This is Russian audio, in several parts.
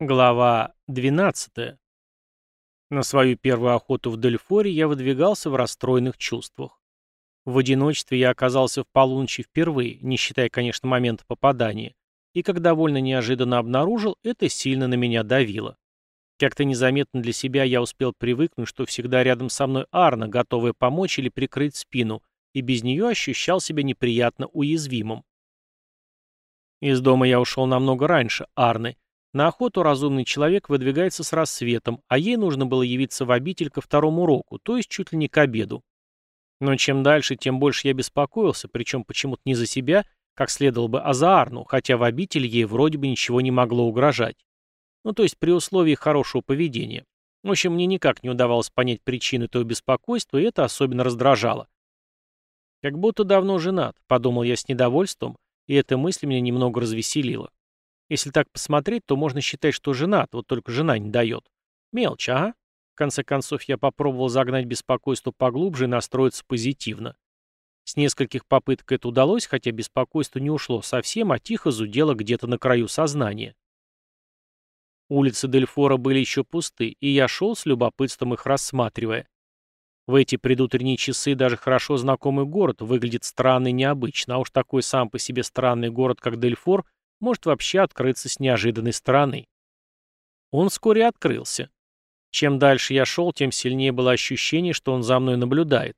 Глава 12. На свою первую охоту в Дельфоре я выдвигался в расстроенных чувствах. В одиночестве я оказался в полуночи впервые, не считая, конечно, момента попадания, и, как довольно неожиданно обнаружил, это сильно на меня давило. Как-то незаметно для себя я успел привыкнуть, что всегда рядом со мной Арна, готовая помочь или прикрыть спину, и без нее ощущал себя неприятно уязвимым. Из дома я ушел намного раньше Арны, на охоту разумный человек выдвигается с рассветом, а ей нужно было явиться в обитель ко второму уроку, то есть чуть ли не к обеду. Но чем дальше, тем больше я беспокоился, причем почему-то не за себя, как следовало бы, а за Арну, хотя в обитель ей вроде бы ничего не могло угрожать. Ну, то есть при условии хорошего поведения. В общем, мне никак не удавалось понять причины этого беспокойства, и это особенно раздражало. «Как будто давно женат», — подумал я с недовольством, и эта мысль меня немного развеселила. Если так посмотреть, то можно считать, что женат, вот только жена не дает. Мелочь, ага. В конце концов, я попробовал загнать беспокойство поглубже и настроиться позитивно. С нескольких попыток это удалось, хотя беспокойство не ушло совсем, а тихо зудело где-то на краю сознания. Улицы Дельфора были еще пусты, и я шел с любопытством их рассматривая. В эти предутренние часы даже хорошо знакомый город выглядит странно и необычно, а уж такой сам по себе странный город, как Дельфор, может вообще открыться с неожиданной стороны. Он вскоре открылся. Чем дальше я шел, тем сильнее было ощущение, что он за мной наблюдает.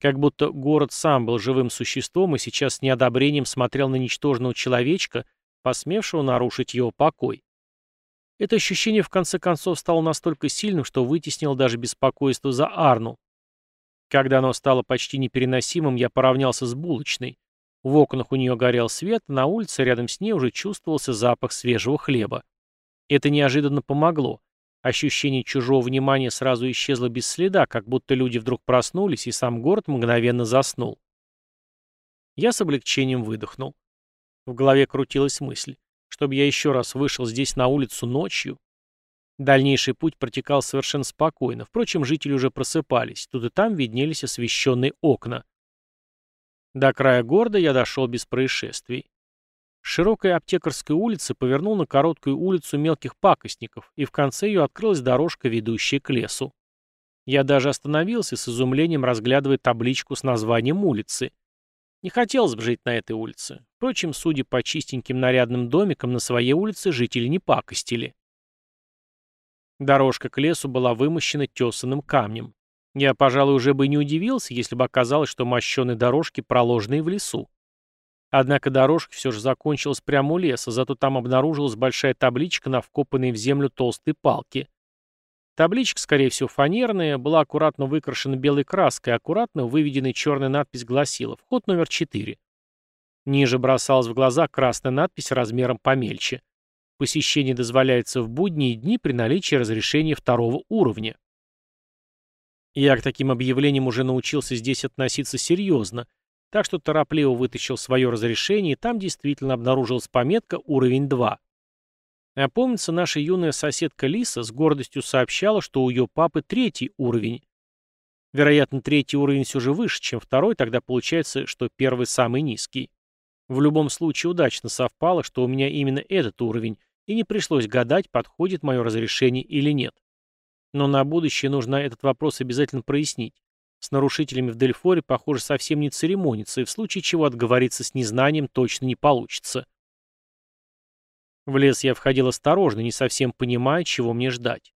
Как будто город сам был живым существом и сейчас с неодобрением смотрел на ничтожного человечка, посмевшего нарушить его покой. Это ощущение в конце концов стало настолько сильным, что вытеснило даже беспокойство за Арну. Когда оно стало почти непереносимым, я поравнялся с булочной. В окнах у нее горел свет, на улице рядом с ней уже чувствовался запах свежего хлеба. Это неожиданно помогло. Ощущение чужого внимания сразу исчезло без следа, как будто люди вдруг проснулись, и сам город мгновенно заснул. Я с облегчением выдохнул. В голове крутилась мысль, чтобы я еще раз вышел здесь на улицу ночью. Дальнейший путь протекал совершенно спокойно. Впрочем, жители уже просыпались. Тут и там виднелись освещенные окна. До края города я дошел без происшествий. С широкой аптекарской улицы повернул на короткую улицу мелких пакостников, и в конце ее открылась дорожка, ведущая к лесу. Я даже остановился с изумлением, разглядывая табличку с названием улицы. Не хотелось бы жить на этой улице. Впрочем, судя по чистеньким нарядным домикам, на своей улице жители не пакостили. Дорожка к лесу была вымощена тесаным камнем. Я, пожалуй, уже бы не удивился, если бы оказалось, что мощеные дорожки проложены в лесу. Однако дорожка все же закончилась прямо у леса, зато там обнаружилась большая табличка на вкопанной в землю толстой палке. Табличка, скорее всего, фанерная, была аккуратно выкрашена белой краской, аккуратно выведенная черная надпись гласила «Вход номер 4». Ниже бросалась в глаза красная надпись размером помельче. Посещение дозволяется в будние дни при наличии разрешения второго уровня. Я к таким объявлениям уже научился здесь относиться серьезно, так что торопливо вытащил свое разрешение, и там действительно обнаружилась пометка «Уровень 2». А помнится, наша юная соседка Лиса с гордостью сообщала, что у ее папы третий уровень. Вероятно, третий уровень все же выше, чем второй, тогда получается, что первый самый низкий. В любом случае удачно совпало, что у меня именно этот уровень, и не пришлось гадать, подходит мое разрешение или нет. Но на будущее нужно этот вопрос обязательно прояснить. С нарушителями в Дельфоре, похоже, совсем не церемонится, и в случае чего отговориться с незнанием точно не получится. В лес я входил осторожно, не совсем понимая, чего мне ждать.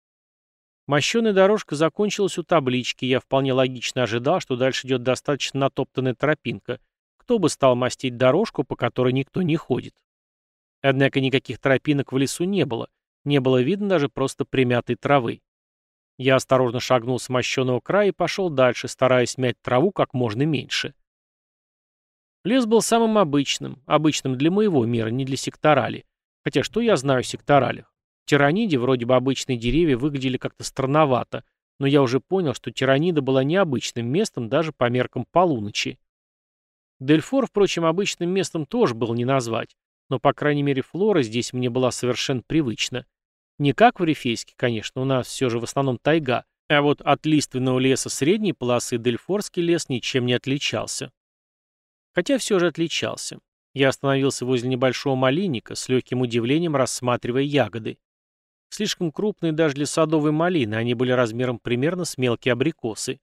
Мощеная дорожка закончилась у таблички, я вполне логично ожидал, что дальше идет достаточно натоптанная тропинка. Кто бы стал мастить дорожку, по которой никто не ходит? Однако никаких тропинок в лесу не было, не было видно даже просто примятой травы. Я осторожно шагнул с мощеного края и пошел дальше, стараясь мять траву как можно меньше. Лес был самым обычным, обычным для моего мира, не для секторали. Хотя что я знаю о секторалях? Тираниде вроде бы обычные деревья выглядели как-то странновато, но я уже понял, что тиранида была необычным местом даже по меркам полуночи. Дельфор, впрочем, обычным местом тоже был не назвать, но, по крайней мере, флора здесь мне была совершенно привычна. Не как в Рифейске, конечно, у нас все же в основном тайга, а вот от лиственного леса средней полосы Дельфорский лес ничем не отличался. Хотя все же отличался. Я остановился возле небольшого малинника, с легким удивлением рассматривая ягоды. Слишком крупные даже для садовой малины, они были размером примерно с мелкие абрикосы.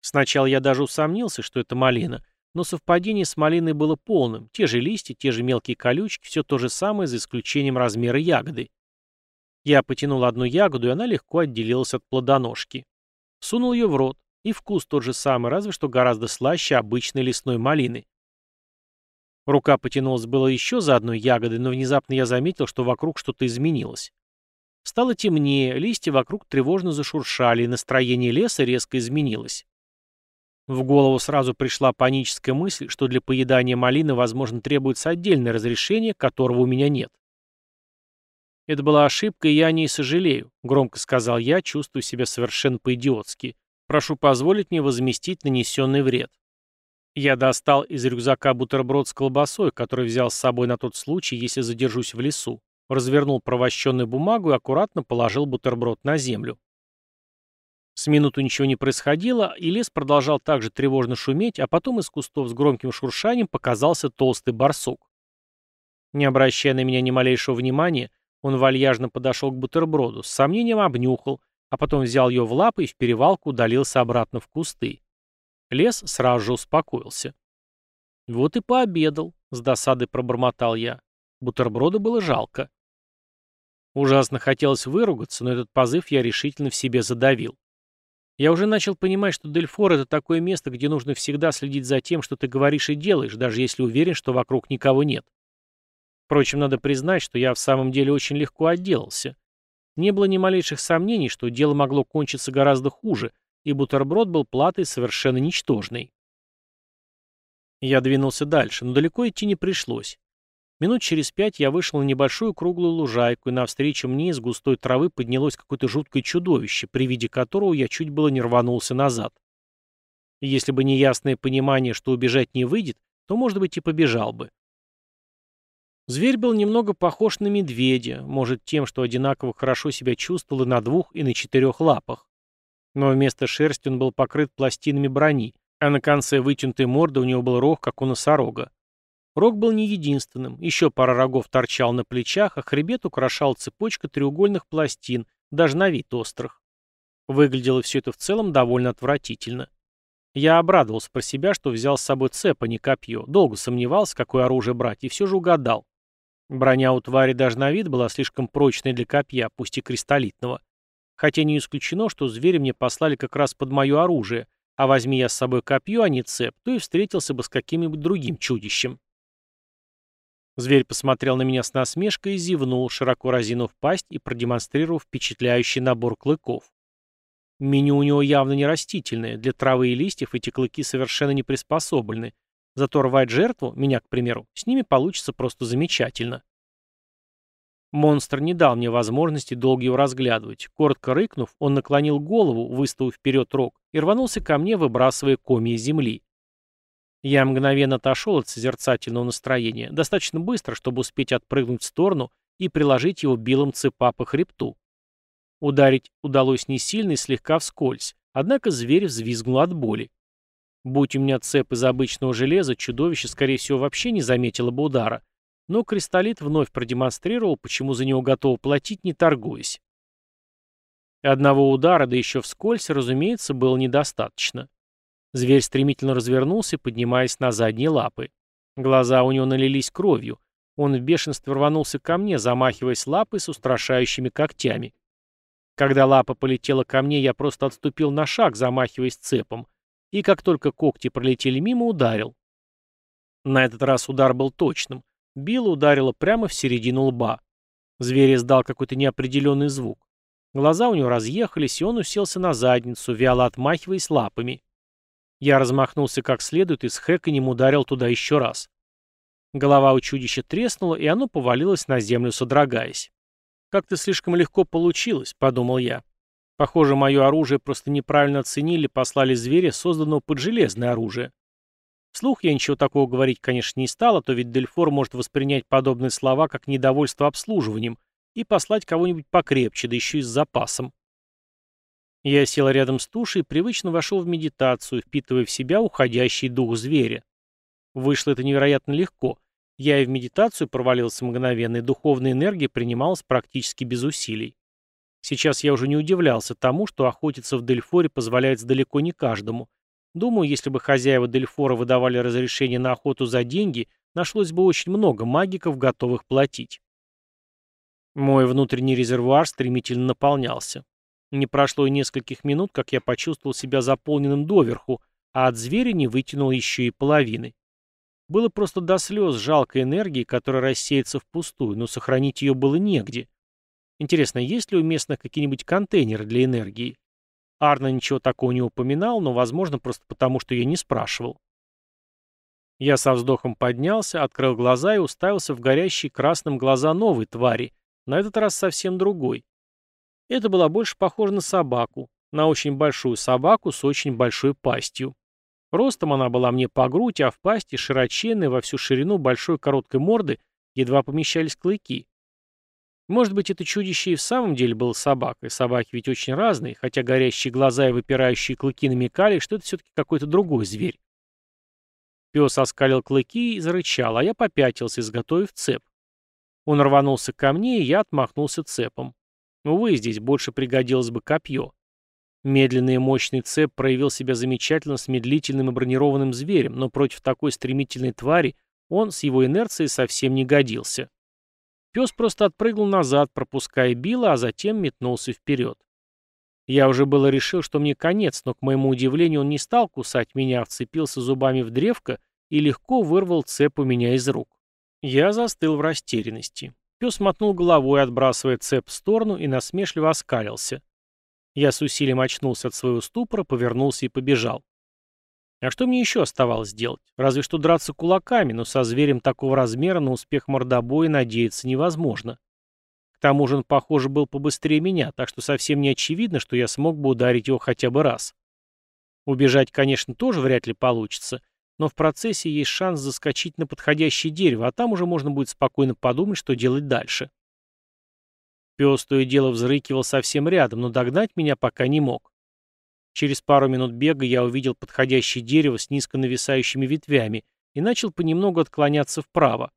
Сначала я даже усомнился, что это малина, но совпадение с малиной было полным. Те же листья, те же мелкие колючки, все то же самое, за исключением размера ягоды. Я потянул одну ягоду, и она легко отделилась от плодоножки. Сунул ее в рот, и вкус тот же самый, разве что гораздо слаще обычной лесной малины. Рука потянулась было еще за одной ягодой, но внезапно я заметил, что вокруг что-то изменилось. Стало темнее, листья вокруг тревожно зашуршали, и настроение леса резко изменилось. В голову сразу пришла паническая мысль, что для поедания малины, возможно, требуется отдельное разрешение, которого у меня нет. «Это была ошибка, и я о ней сожалею», — громко сказал я, чувствуя себя совершенно по-идиотски. «Прошу позволить мне возместить нанесенный вред». Я достал из рюкзака бутерброд с колбасой, который взял с собой на тот случай, если задержусь в лесу. Развернул провощенную бумагу и аккуратно положил бутерброд на землю. С минуту ничего не происходило, и лес продолжал также тревожно шуметь, а потом из кустов с громким шуршанием показался толстый барсук. Не обращая на меня ни малейшего внимания, он вальяжно подошел к бутерброду, с сомнением обнюхал, а потом взял ее в лапы и в перевалку удалился обратно в кусты. Лес сразу же успокоился. «Вот и пообедал», — с досадой пробормотал я. Бутерброда было жалко. Ужасно хотелось выругаться, но этот позыв я решительно в себе задавил. Я уже начал понимать, что Дельфор — это такое место, где нужно всегда следить за тем, что ты говоришь и делаешь, даже если уверен, что вокруг никого нет. Впрочем, надо признать, что я в самом деле очень легко отделался. Не было ни малейших сомнений, что дело могло кончиться гораздо хуже, и бутерброд был платой совершенно ничтожной. Я двинулся дальше, но далеко идти не пришлось. Минут через пять я вышел на небольшую круглую лужайку, и навстречу мне из густой травы поднялось какое-то жуткое чудовище, при виде которого я чуть было не рванулся назад. Если бы не ясное понимание, что убежать не выйдет, то, может быть, и побежал бы. Зверь был немного похож на медведя, может, тем, что одинаково хорошо себя чувствовал и на двух, и на четырех лапах но вместо шерсти он был покрыт пластинами брони, а на конце вытянутой морды у него был рог, как у носорога. Рог был не единственным, еще пара рогов торчал на плечах, а хребет украшал цепочка треугольных пластин, даже на вид острых. Выглядело все это в целом довольно отвратительно. Я обрадовался про себя, что взял с собой цеп, а не копье. Долго сомневался, какое оружие брать, и все же угадал. Броня у твари даже на вид была слишком прочной для копья, пусть и кристаллитного. Хотя не исключено, что звери мне послали как раз под мое оружие, а возьми я с собой копье, а не цеп, то и встретился бы с каким-нибудь другим чудищем. Зверь посмотрел на меня с насмешкой и зевнул, широко разинув пасть и продемонстрировав впечатляющий набор клыков. Меню у него явно не растительное, для травы и листьев эти клыки совершенно не приспособлены, зато рвать жертву, меня, к примеру, с ними получится просто замечательно. Монстр не дал мне возможности долго его разглядывать. Коротко рыкнув, он наклонил голову, выставив вперед рог, и рванулся ко мне, выбрасывая комья земли. Я мгновенно отошел от созерцательного настроения, достаточно быстро, чтобы успеть отпрыгнуть в сторону и приложить его белым цепа по хребту. Ударить удалось не сильно и слегка вскользь, однако зверь взвизгнул от боли. Будь у меня цеп из обычного железа, чудовище, скорее всего, вообще не заметило бы удара, но Кристаллит вновь продемонстрировал, почему за него готов платить, не торгуясь. Одного удара, да еще вскользь, разумеется, было недостаточно. Зверь стремительно развернулся, поднимаясь на задние лапы. Глаза у него налились кровью. Он в бешенстве рванулся ко мне, замахиваясь лапой с устрашающими когтями. Когда лапа полетела ко мне, я просто отступил на шаг, замахиваясь цепом, и как только когти пролетели мимо, ударил. На этот раз удар был точным. Билла ударила прямо в середину лба. Зверь издал какой-то неопределенный звук. Глаза у него разъехались, и он уселся на задницу, вяло отмахиваясь лапами. Я размахнулся как следует и с хэканем ударил туда еще раз. Голова у чудища треснула, и оно повалилось на землю, содрогаясь. «Как-то слишком легко получилось», — подумал я. Похоже, мое оружие просто неправильно оценили, послали зверя, созданного под железное оружие. Вслух я ничего такого говорить, конечно, не стал, а то ведь Дельфор может воспринять подобные слова как недовольство обслуживанием и послать кого-нибудь покрепче, да еще и с запасом. Я сел рядом с тушей и привычно вошел в медитацию, впитывая в себя уходящий дух зверя. Вышло это невероятно легко. Я и в медитацию провалился мгновенно, и духовная энергия принималась практически без усилий. Сейчас я уже не удивлялся тому, что охотиться в Дельфоре позволяется далеко не каждому. Думаю, если бы хозяева Дельфора выдавали разрешение на охоту за деньги, нашлось бы очень много магиков, готовых платить. Мой внутренний резервуар стремительно наполнялся. Не прошло и нескольких минут, как я почувствовал себя заполненным доверху, а от зверя не вытянул еще и половины. Было просто до слез жалко энергии, которая рассеется впустую, но сохранить ее было негде. Интересно, есть ли у местных какие-нибудь контейнеры для энергии? Арна ничего такого не упоминал, но, возможно, просто потому, что я не спрашивал. Я со вздохом поднялся, открыл глаза и уставился в горящие красным глаза новой твари, на этот раз совсем другой. Это была больше похожа на собаку, на очень большую собаку с очень большой пастью. Ростом она была мне по грудь, а в пасти, широченной во всю ширину большой короткой морды, едва помещались клыки. Может быть, это чудище и в самом деле было собакой. Собаки ведь очень разные, хотя горящие глаза и выпирающие клыки намекали, что это все-таки какой-то другой зверь. Пес оскалил клыки и зарычал, а я попятился, изготовив цеп. Он рванулся ко мне, и я отмахнулся цепом. Увы, здесь больше пригодилось бы копье. Медленный и мощный цеп проявил себя замечательно с медлительным и бронированным зверем, но против такой стремительной твари он с его инерцией совсем не годился. Пес просто отпрыгнул назад, пропуская Билла, а затем метнулся вперед. Я уже было решил, что мне конец, но, к моему удивлению, он не стал кусать меня, а вцепился зубами в древко и легко вырвал цеп у меня из рук. Я застыл в растерянности. Пес мотнул головой, отбрасывая цеп в сторону, и насмешливо оскалился. Я с усилием очнулся от своего ступора, повернулся и побежал. А что мне еще оставалось делать? Разве что драться кулаками, но со зверем такого размера на успех мордобоя надеяться невозможно. К тому же он, похоже, был побыстрее меня, так что совсем не очевидно, что я смог бы ударить его хотя бы раз. Убежать, конечно, тоже вряд ли получится, но в процессе есть шанс заскочить на подходящее дерево, а там уже можно будет спокойно подумать, что делать дальше. Пес то и дело взрыкивал совсем рядом, но догнать меня пока не мог. Через пару минут бега я увидел подходящее дерево с низко нависающими ветвями и начал понемногу отклоняться вправо.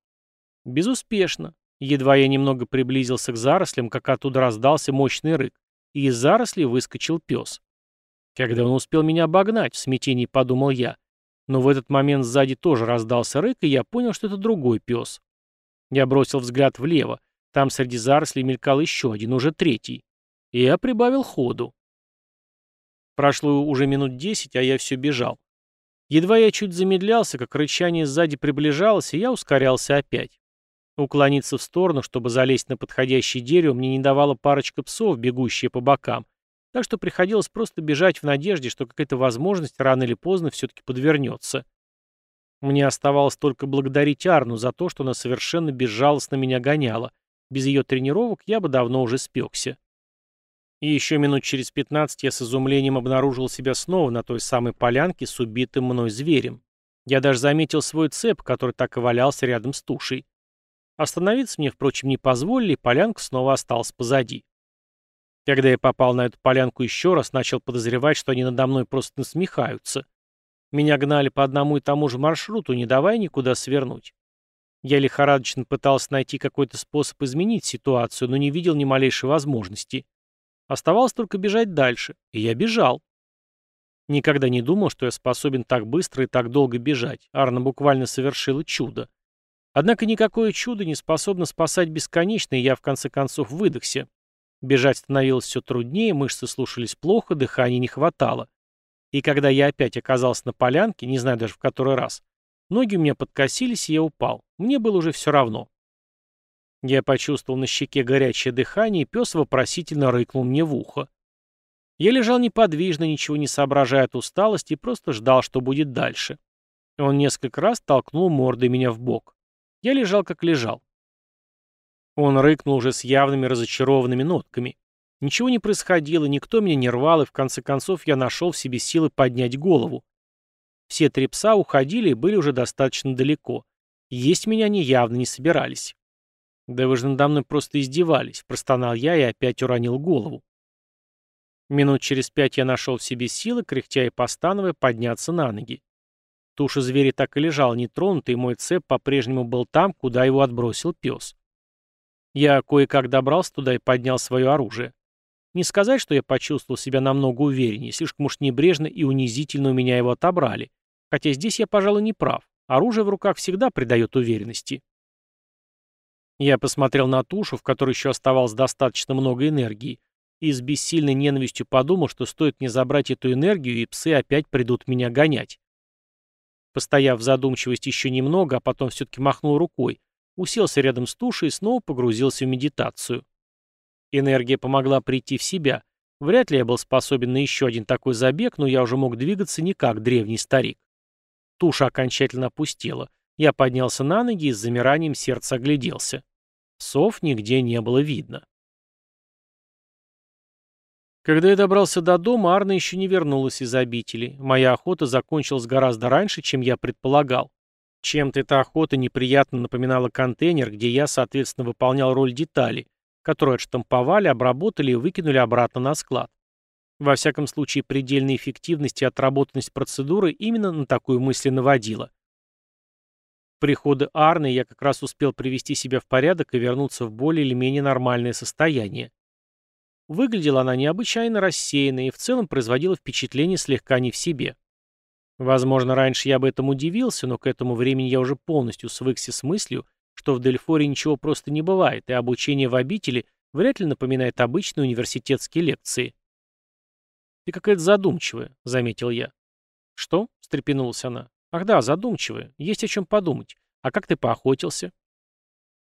Безуспешно. Едва я немного приблизился к зарослям, как оттуда раздался мощный рык, и из зарослей выскочил пес. Когда он успел меня обогнать, в смятении подумал я. Но в этот момент сзади тоже раздался рык, и я понял, что это другой пес. Я бросил взгляд влево. Там среди зарослей мелькал еще один, уже третий. И я прибавил ходу. Прошло уже минут десять, а я все бежал. Едва я чуть замедлялся, как рычание сзади приближалось, и я ускорялся опять. Уклониться в сторону, чтобы залезть на подходящее дерево, мне не давала парочка псов, бегущие по бокам, так что приходилось просто бежать в надежде, что какая-то возможность рано или поздно все-таки подвернется. Мне оставалось только благодарить Арну за то, что она совершенно безжалостно меня гоняла. Без ее тренировок я бы давно уже спекся. И еще минут через пятнадцать я с изумлением обнаружил себя снова на той самой полянке с убитым мной зверем. Я даже заметил свой цеп, который так и валялся рядом с тушей. Остановиться мне, впрочем, не позволили, и полянка снова осталась позади. Когда я попал на эту полянку еще раз, начал подозревать, что они надо мной просто насмехаются. Меня гнали по одному и тому же маршруту, не давая никуда свернуть. Я лихорадочно пытался найти какой-то способ изменить ситуацию, но не видел ни малейшей возможности. Оставалось только бежать дальше. И я бежал. Никогда не думал, что я способен так быстро и так долго бежать. Арна буквально совершила чудо. Однако никакое чудо не способно спасать бесконечно, и я в конце концов выдохся. Бежать становилось все труднее, мышцы слушались плохо, дыхания не хватало. И когда я опять оказался на полянке, не знаю даже в который раз, ноги у меня подкосились, и я упал. Мне было уже все равно. Я почувствовал на щеке горячее дыхание, и пес вопросительно рыкнул мне в ухо. Я лежал неподвижно, ничего не соображая от усталости, и просто ждал, что будет дальше. Он несколько раз толкнул мордой меня в бок. Я лежал, как лежал. Он рыкнул уже с явными разочарованными нотками. Ничего не происходило, никто меня не рвал, и в конце концов я нашел в себе силы поднять голову. Все три пса уходили и были уже достаточно далеко. Есть меня они явно не собирались. «Да вы же надо мной просто издевались», — простонал я и опять уронил голову. Минут через пять я нашел в себе силы, кряхтя и постановая, подняться на ноги. Туша зверя так и лежала нетронутая, и мой цеп по-прежнему был там, куда его отбросил пес. Я кое-как добрался туда и поднял свое оружие. Не сказать, что я почувствовал себя намного увереннее, слишком уж небрежно и унизительно у меня его отобрали. Хотя здесь я, пожалуй, не прав. Оружие в руках всегда придает уверенности. Я посмотрел на тушу, в которой еще оставалось достаточно много энергии, и с бессильной ненавистью подумал, что стоит мне забрать эту энергию, и псы опять придут меня гонять. Постояв в задумчивости еще немного, а потом все-таки махнул рукой, уселся рядом с тушей и снова погрузился в медитацию. Энергия помогла прийти в себя. Вряд ли я был способен на еще один такой забег, но я уже мог двигаться не как древний старик. Туша окончательно опустела. Я поднялся на ноги и с замиранием сердца огляделся. Сов нигде не было видно. Когда я добрался до дома, Арна еще не вернулась из обители. Моя охота закончилась гораздо раньше, чем я предполагал. Чем-то эта охота неприятно напоминала контейнер, где я, соответственно, выполнял роль детали, которую отштамповали, обработали и выкинули обратно на склад. Во всяком случае, предельная эффективность и отработанность процедуры именно на такую мысль наводила. Приходы Арны я как раз успел привести себя в порядок и вернуться в более или менее нормальное состояние. Выглядела она необычайно рассеянной и в целом производила впечатление слегка не в себе. Возможно, раньше я бы этому удивился, но к этому времени я уже полностью свыкся с мыслью, что в Дельфоре ничего просто не бывает, и обучение в обители вряд ли напоминает обычные университетские лекции. «Ты какая-то задумчивая», — заметил я. «Что?» — встрепенулась она. «Ах да, задумчивая. Есть о чем подумать. А как ты поохотился?»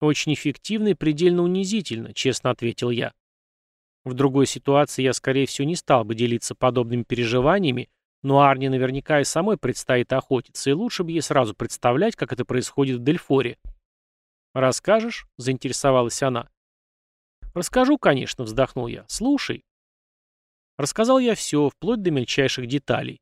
«Очень эффективно и предельно унизительно», — честно ответил я. В другой ситуации я, скорее всего, не стал бы делиться подобными переживаниями, но Арне наверняка и самой предстоит охотиться, и лучше бы ей сразу представлять, как это происходит в Дельфоре. «Расскажешь?» — заинтересовалась она. «Расскажу, конечно», — вздохнул я. «Слушай». Рассказал я все, вплоть до мельчайших деталей.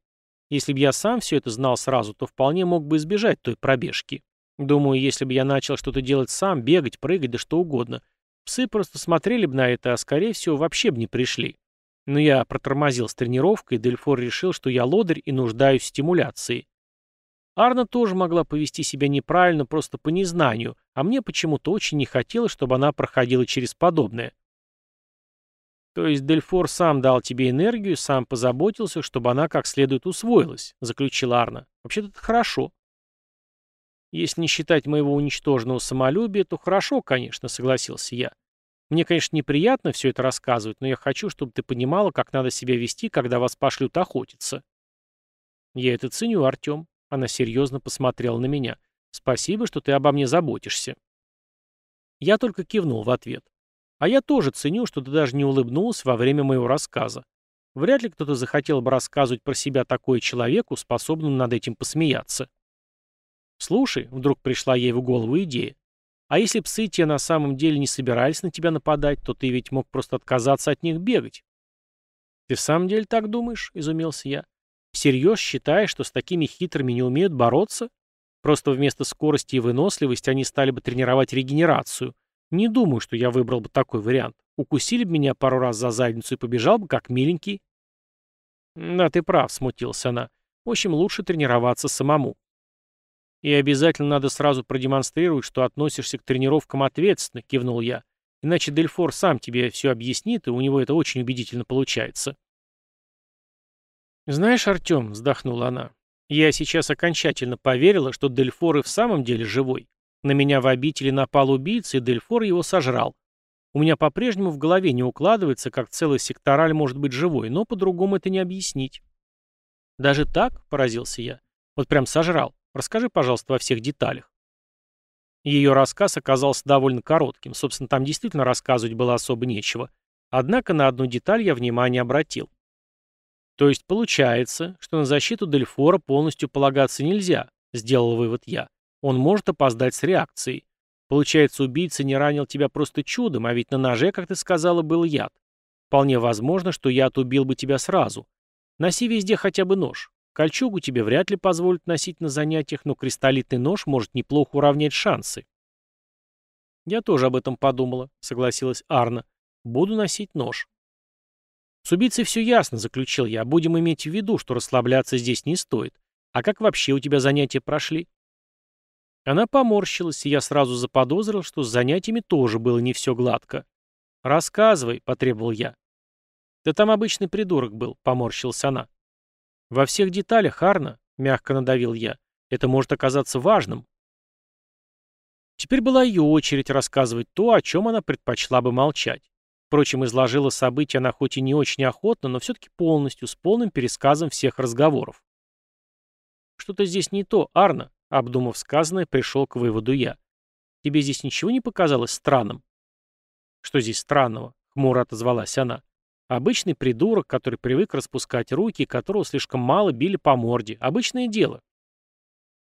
Если бы я сам все это знал сразу, то вполне мог бы избежать той пробежки. Думаю, если бы я начал что-то делать сам, бегать, прыгать, да что угодно, Псы просто смотрели бы на это, а скорее всего вообще бы не пришли. Но я протормозил с тренировкой, Дельфор решил, что я лодырь и нуждаюсь в стимуляции. Арна тоже могла повести себя неправильно просто по незнанию, а мне почему-то очень не хотелось, чтобы она проходила через подобное. То есть Дельфор сам дал тебе энергию, сам позаботился, чтобы она как следует усвоилась, заключила Арна. Вообще-то это хорошо. Если не считать моего уничтоженного самолюбия, то хорошо, конечно, согласился я. Мне, конечно, неприятно все это рассказывать, но я хочу, чтобы ты понимала, как надо себя вести, когда вас пошлют охотиться. Я это ценю, Артем. Она серьезно посмотрела на меня. Спасибо, что ты обо мне заботишься. Я только кивнул в ответ. А я тоже ценю, что ты даже не улыбнулась во время моего рассказа. Вряд ли кто-то захотел бы рассказывать про себя такое человеку, способному над этим посмеяться. «Слушай», — вдруг пришла ей в голову идея, «а если псы те на самом деле не собирались на тебя нападать, то ты ведь мог просто отказаться от них бегать». «Ты в самом деле так думаешь?» — изумился я. «Всерьез считаешь, что с такими хитрыми не умеют бороться? Просто вместо скорости и выносливости они стали бы тренировать регенерацию. Не думаю, что я выбрал бы такой вариант. Укусили бы меня пару раз за задницу и побежал бы как миленький». «Да, ты прав», — смутился она. «В общем, лучше тренироваться самому. «И обязательно надо сразу продемонстрировать, что относишься к тренировкам ответственно», — кивнул я. «Иначе Дельфор сам тебе все объяснит, и у него это очень убедительно получается». «Знаешь, Артем», — вздохнула она, — «я сейчас окончательно поверила, что Дельфор и в самом деле живой. На меня в обители напал убийца, и Дельфор его сожрал. У меня по-прежнему в голове не укладывается, как целый сектораль может быть живой, но по-другому это не объяснить». «Даже так?» — поразился я. «Вот прям сожрал. Расскажи, пожалуйста, во всех деталях. Ее рассказ оказался довольно коротким, собственно, там действительно рассказывать было особо нечего. Однако на одну деталь я внимание обратил. То есть получается, что на защиту Дельфора полностью полагаться нельзя, сделал вывод я. Он может опоздать с реакцией. Получается, убийца не ранил тебя просто чудом, а ведь на ноже, как ты сказала, был яд. Вполне возможно, что яд убил бы тебя сразу. Носи везде хотя бы нож. Кольчугу тебе вряд ли позволят носить на занятиях, но кристаллитный нож может неплохо уравнять шансы. Я тоже об этом подумала, согласилась Арна. Буду носить нож. С убийцей все ясно, заключил я. Будем иметь в виду, что расслабляться здесь не стоит. А как вообще у тебя занятия прошли? Она поморщилась, и я сразу заподозрил, что с занятиями тоже было не все гладко. «Рассказывай», — потребовал я. Да там обычный придурок был, поморщилась она. Во всех деталях, Арна, мягко надавил я, это может оказаться важным. Теперь была ее очередь рассказывать то, о чем она предпочла бы молчать. Впрочем, изложила события она хоть и не очень охотно, но все-таки полностью, с полным пересказом всех разговоров. «Что-то здесь не то, Арна», — обдумав сказанное, пришел к выводу я. «Тебе здесь ничего не показалось странным?» «Что здесь странного?» — хмуро отозвалась она. «Обычный придурок, который привык распускать руки, которого слишком мало били по морде. Обычное дело».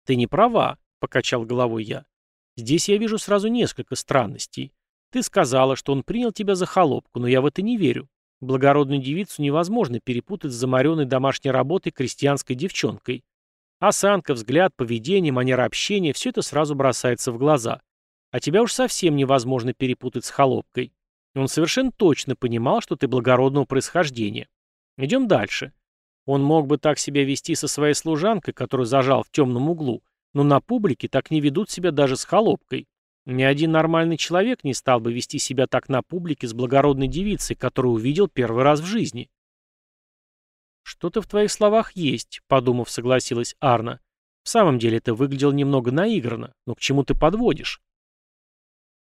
«Ты не права», — покачал головой я. «Здесь я вижу сразу несколько странностей. Ты сказала, что он принял тебя за холопку, но я в это не верю. Благородную девицу невозможно перепутать с замаренной домашней работой крестьянской девчонкой. Осанка, взгляд, поведение, манера общения – все это сразу бросается в глаза. А тебя уж совсем невозможно перепутать с холопкой. Он совершенно точно понимал, что ты благородного происхождения. Идем дальше. Он мог бы так себя вести со своей служанкой, которую зажал в темном углу, но на публике так не ведут себя даже с холопкой. Ни один нормальный человек не стал бы вести себя так на публике с благородной девицей, которую увидел первый раз в жизни. «Что-то в твоих словах есть», — подумав, согласилась Арна. «В самом деле это выглядело немного наигранно, но к чему ты подводишь?»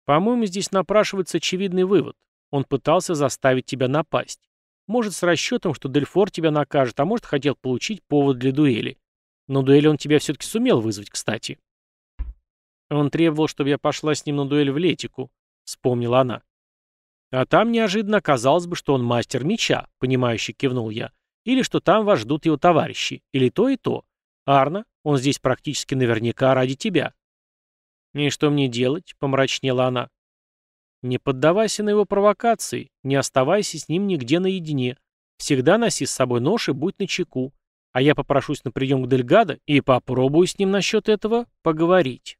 «По-моему, здесь напрашивается очевидный вывод. Он пытался заставить тебя напасть. Может, с расчетом, что Дельфор тебя накажет, а может, хотел получить повод для дуэли. Но дуэли он тебя все-таки сумел вызвать, кстати». Он требовал, чтобы я пошла с ним на дуэль в Летику, вспомнила она. А там неожиданно оказалось бы, что он мастер меча, понимающе кивнул я, или что там вас ждут его товарищи, или то и то. Арна, он здесь практически наверняка ради тебя. И что мне делать? помрачнела она. Не поддавайся на его провокации, не оставайся с ним нигде наедине. Всегда носи с собой нож и будь начеку. А я попрошусь на прием к Дельгадо и попробую с ним насчет этого поговорить.